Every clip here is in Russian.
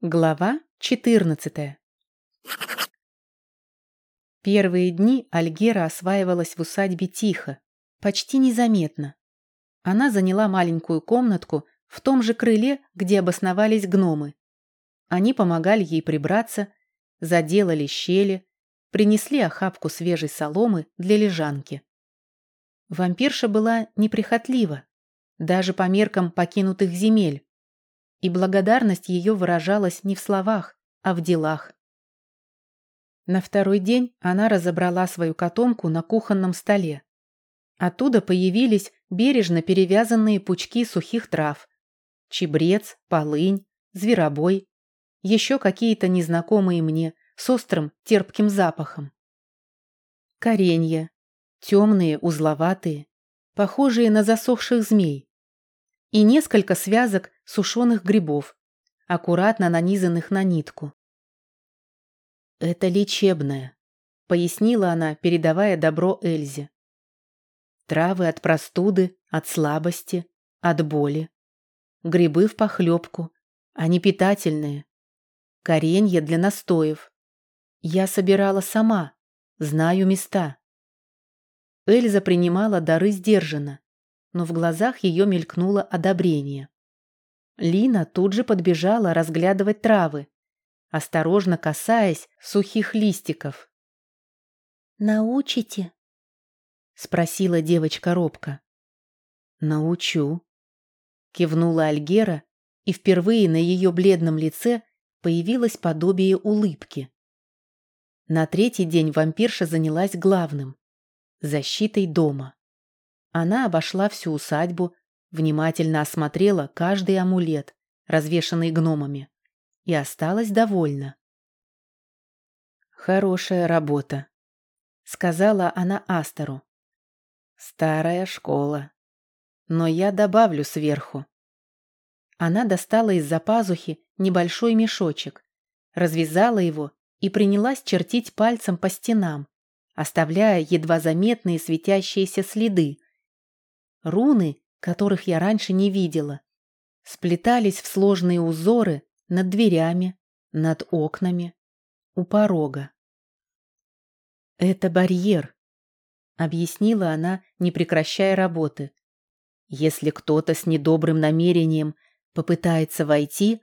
Глава 14 Первые дни Альгера осваивалась в усадьбе тихо, почти незаметно. Она заняла маленькую комнатку в том же крыле, где обосновались гномы. Они помогали ей прибраться, заделали щели, принесли охапку свежей соломы для лежанки. Вампирша была неприхотлива, даже по меркам покинутых земель, и благодарность ее выражалась не в словах, а в делах. На второй день она разобрала свою котомку на кухонном столе. Оттуда появились бережно перевязанные пучки сухих трав. Чебрец, полынь, зверобой, еще какие-то незнакомые мне, с острым терпким запахом. Коренья, темные, узловатые, похожие на засохших змей и несколько связок сушеных грибов, аккуратно нанизанных на нитку. «Это лечебное», — пояснила она, передавая добро Эльзе. «Травы от простуды, от слабости, от боли. Грибы в похлебку, они питательные. Коренья для настоев. Я собирала сама, знаю места». Эльза принимала дары сдержанно, но в глазах ее мелькнуло одобрение. Лина тут же подбежала разглядывать травы, осторожно касаясь сухих листиков. «Научите?» — спросила девочка робко. «Научу», — кивнула Альгера, и впервые на ее бледном лице появилось подобие улыбки. На третий день вампирша занялась главным — защитой дома. Она обошла всю усадьбу, внимательно осмотрела каждый амулет, развешанный гномами, и осталась довольна. «Хорошая работа», — сказала она Астеру. «Старая школа. Но я добавлю сверху». Она достала из-за пазухи небольшой мешочек, развязала его и принялась чертить пальцем по стенам, оставляя едва заметные светящиеся следы, Руны, которых я раньше не видела, сплетались в сложные узоры над дверями, над окнами, у порога. «Это барьер», — объяснила она, не прекращая работы. «Если кто-то с недобрым намерением попытается войти,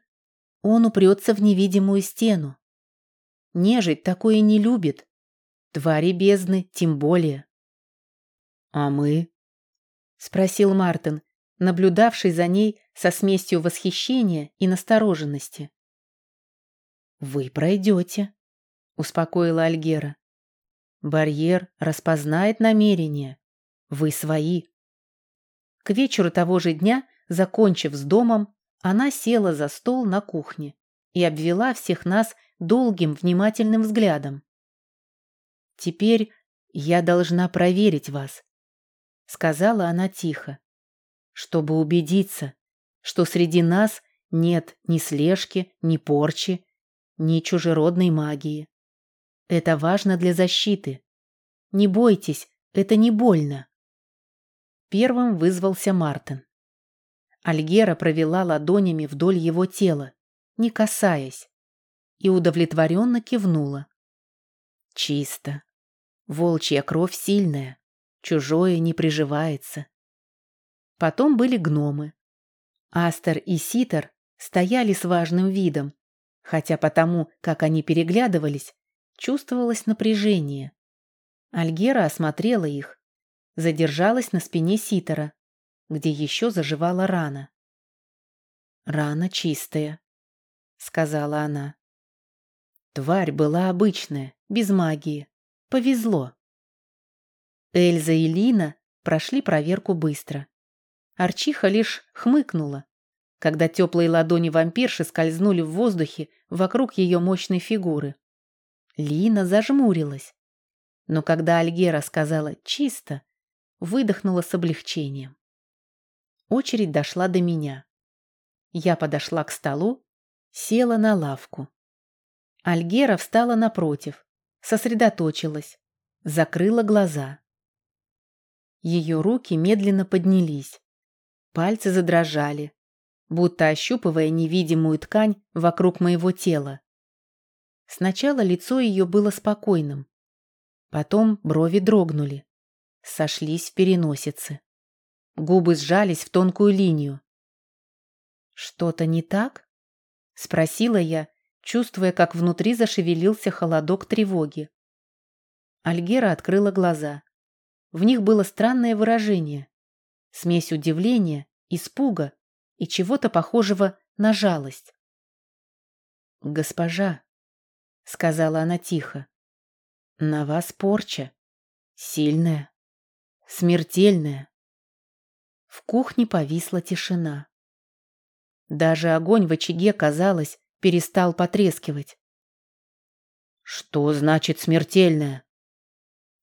он упрется в невидимую стену. Нежить такое не любит. Твари бездны тем более». «А мы?» — спросил Мартин, наблюдавший за ней со смесью восхищения и настороженности. «Вы пройдете», — успокоила Альгера. «Барьер распознает намерения. Вы свои». К вечеру того же дня, закончив с домом, она села за стол на кухне и обвела всех нас долгим внимательным взглядом. «Теперь я должна проверить вас», — сказала она тихо, чтобы убедиться, что среди нас нет ни слежки, ни порчи, ни чужеродной магии. Это важно для защиты. Не бойтесь, это не больно. Первым вызвался Мартин. Альгера провела ладонями вдоль его тела, не касаясь, и удовлетворенно кивнула. Чисто. Волчья кровь сильная чужое не приживается. Потом были гномы. Астер и Ситер стояли с важным видом, хотя потому, как они переглядывались, чувствовалось напряжение. Альгера осмотрела их, задержалась на спине Ситера, где еще заживала рана. «Рана чистая», — сказала она. Тварь была обычная, без магии. Повезло. Эльза и Лина прошли проверку быстро. Арчиха лишь хмыкнула, когда теплые ладони вампирши скользнули в воздухе вокруг ее мощной фигуры. Лина зажмурилась. Но когда Альгера сказала «чисто», выдохнула с облегчением. Очередь дошла до меня. Я подошла к столу, села на лавку. Альгера встала напротив, сосредоточилась, закрыла глаза. Ее руки медленно поднялись. Пальцы задрожали. будто ощупывая невидимую ткань вокруг моего тела. Сначала лицо ее было спокойным. Потом брови дрогнули. Сошлись в переносице. Губы сжались в тонкую линию. «Что-то не так?» — спросила я, чувствуя, как внутри зашевелился холодок тревоги. Альгера открыла глаза. В них было странное выражение. Смесь удивления, испуга и чего-то похожего на жалость. «Госпожа», — сказала она тихо, — «на вас порча. Сильная, смертельная». В кухне повисла тишина. Даже огонь в очаге, казалось, перестал потрескивать. «Что значит смертельная?»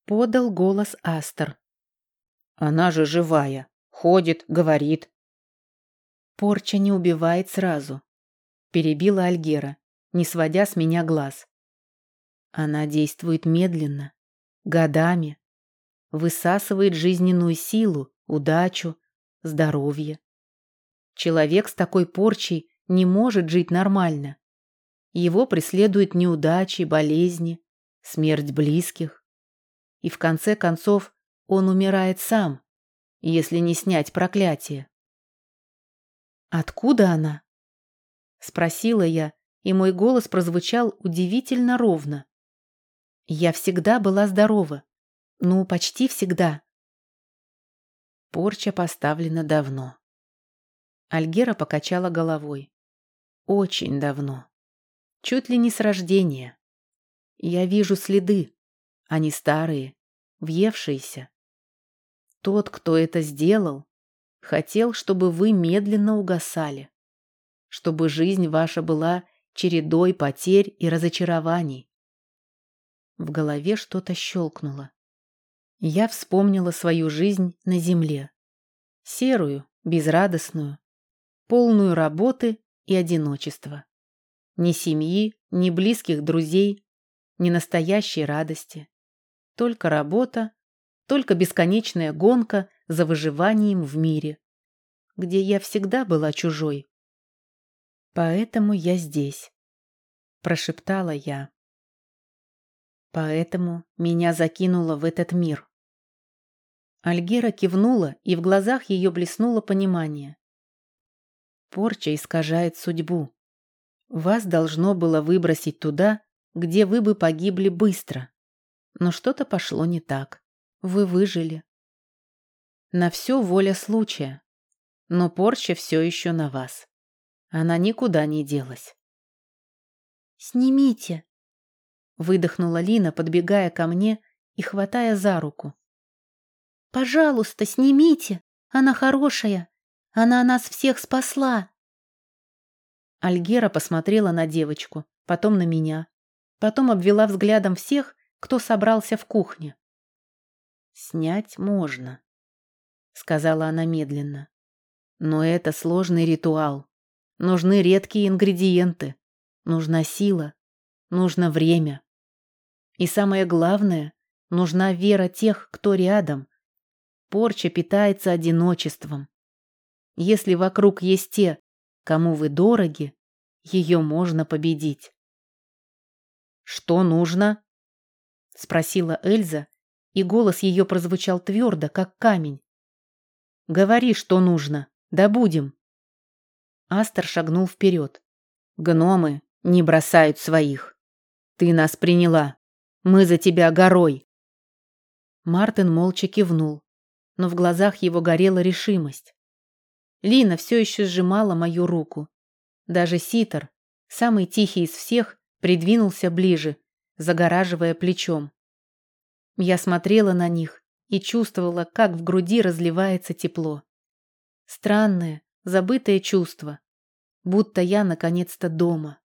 Подал голос Астер. «Она же живая, ходит, говорит, Порча не убивает сразу. Перебила Альгера, не сводя с меня глаз. Она действует медленно, годами. Высасывает жизненную силу, удачу, здоровье. Человек с такой порчей не может жить нормально. Его преследуют неудачи, болезни, смерть близких. И в конце концов он умирает сам, если не снять проклятие. «Откуда она?» Спросила я, и мой голос прозвучал удивительно ровно. Я всегда была здорова. Ну, почти всегда. Порча поставлена давно. Альгера покачала головой. Очень давно. Чуть ли не с рождения. Я вижу следы. Они старые, въевшиеся. Тот, кто это сделал, Хотел, чтобы вы медленно угасали. Чтобы жизнь ваша была чередой потерь и разочарований. В голове что-то щелкнуло. Я вспомнила свою жизнь на земле. Серую, безрадостную, полную работы и одиночества. Ни семьи, ни близких друзей, ни настоящей радости. Только работа, только бесконечная гонка за выживанием в мире, где я всегда была чужой. Поэтому я здесь, прошептала я. Поэтому меня закинуло в этот мир. Альгера кивнула, и в глазах ее блеснуло понимание. Порча искажает судьбу. Вас должно было выбросить туда, где вы бы погибли быстро. Но что-то пошло не так. Вы выжили. На все воля случая. Но порча все еще на вас. Она никуда не делась. «Снимите!» Выдохнула Лина, подбегая ко мне и хватая за руку. «Пожалуйста, снимите! Она хорошая! Она нас всех спасла!» Альгера посмотрела на девочку, потом на меня, потом обвела взглядом всех, кто собрался в кухне. «Снять можно», — сказала она медленно. «Но это сложный ритуал. Нужны редкие ингредиенты. Нужна сила. Нужно время. И самое главное, нужна вера тех, кто рядом. Порча питается одиночеством. Если вокруг есть те, кому вы дороги, ее можно победить». «Что нужно?» — спросила Эльза, и голос ее прозвучал твердо, как камень. Говори, что нужно. Да будем. Астер шагнул вперед. Гномы не бросают своих. Ты нас приняла. Мы за тебя горой. Мартин молча кивнул, но в глазах его горела решимость. Лина все еще сжимала мою руку. Даже Ситер, самый тихий из всех, придвинулся ближе, загораживая плечом. Я смотрела на них и чувствовала, как в груди разливается тепло. Странное, забытое чувство, будто я наконец-то дома.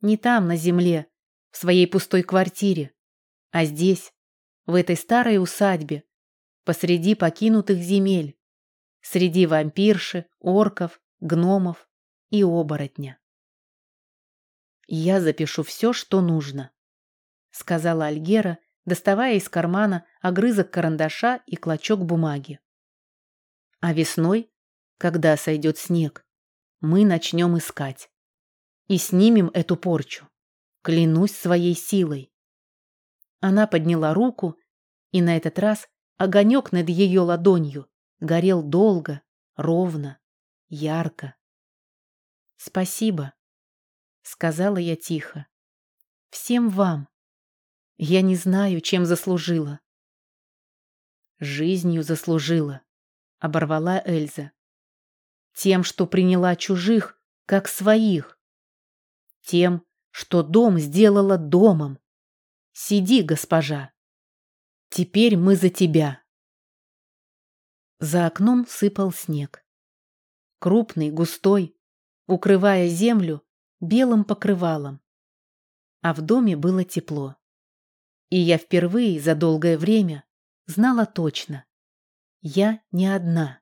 Не там, на земле, в своей пустой квартире, а здесь, в этой старой усадьбе, посреди покинутых земель, среди вампирши, орков, гномов и оборотня. «Я запишу все, что нужно», — сказала Альгера, доставая из кармана огрызок карандаша и клочок бумаги. А весной, когда сойдет снег, мы начнем искать. И снимем эту порчу. Клянусь своей силой. Она подняла руку, и на этот раз огонек над ее ладонью горел долго, ровно, ярко. «Спасибо», — сказала я тихо. «Всем вам. Я не знаю, чем заслужила». «Жизнью заслужила», — оборвала Эльза. «Тем, что приняла чужих, как своих. Тем, что дом сделала домом. Сиди, госпожа. Теперь мы за тебя». За окном сыпал снег. Крупный, густой, укрывая землю белым покрывалом. А в доме было тепло. И я впервые за долгое время знала точно. Я не одна.